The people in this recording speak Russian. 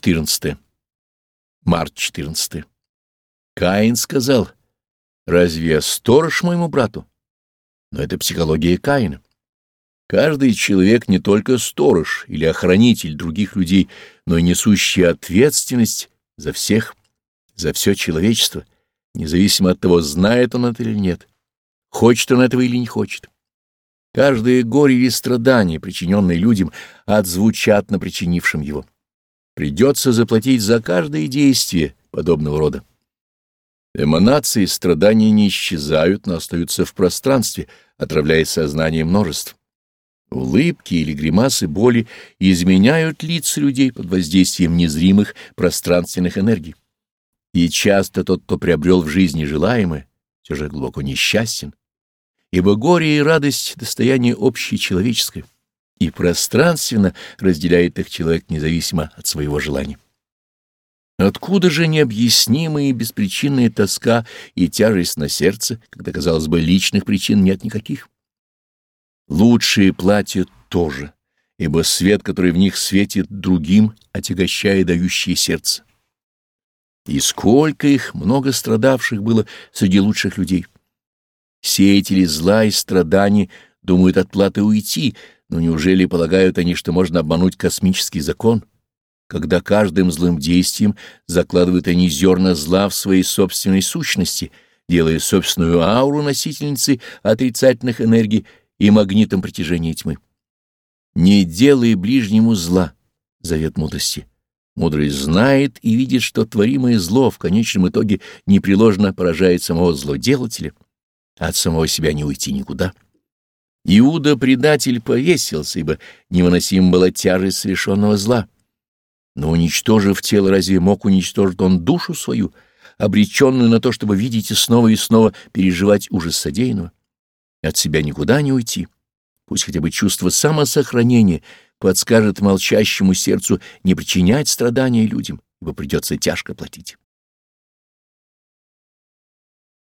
14. Март 14. Каин сказал, «Разве я сторож моему брату?» Но это психология Каина. Каждый человек не только сторож или охранитель других людей, но и несущий ответственность за всех, за все человечество, независимо от того, знает он это или нет, хочет он этого или не хочет. Каждое горе или страдание, причиненное людям, отзвучат на причинившем его. Придется заплатить за каждое действие подобного рода. Эманации страдания не исчезают, но остаются в пространстве, отравляя сознание множеств. Улыбки или гримасы боли изменяют лица людей под воздействием незримых пространственных энергий. И часто тот, кто приобрел в жизни желаемое, все же глубоко несчастен, ибо горе и радость — достояние общечеловеческое, и пространственно разделяет их человек независимо от своего желания. Откуда же необъяснимая и беспричинная тоска и тяжесть на сердце, когда, казалось бы, личных причин нет никаких? Лучшие платья тоже, ибо свет, который в них светит другим, отягощая дающее сердце. И сколько их, много страдавших было среди лучших людей. Сеятели зла и страданий думают от платы уйти, но неужели полагают они, что можно обмануть космический закон, когда каждым злым действием закладывают они зерна зла в своей собственной сущности, делая собственную ауру носительницей отрицательных энергий и магнитом притяжения тьмы. Не делай ближнему зла, завет мудрости. Мудрый знает и видит, что творимое зло в конечном итоге непреложно поражает самого злоделателя, а от самого себя не уйти никуда. Иуда-предатель повесился, ибо невыносима была тяжесть совершенного зла. Но, уничтожив тело, разве мог уничтожить он душу свою, обреченную на то, чтобы видеть и снова и снова переживать ужас содеянного? От себя никуда не уйти. Пусть хотя бы чувство самосохранения подскажет молчащему сердцу не причинять страдания людям, ибо придется тяжко платить.